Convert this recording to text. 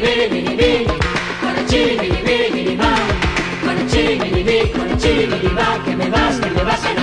con el chi mini mi mini con el chi mini mi, con el que me vas, que me vas a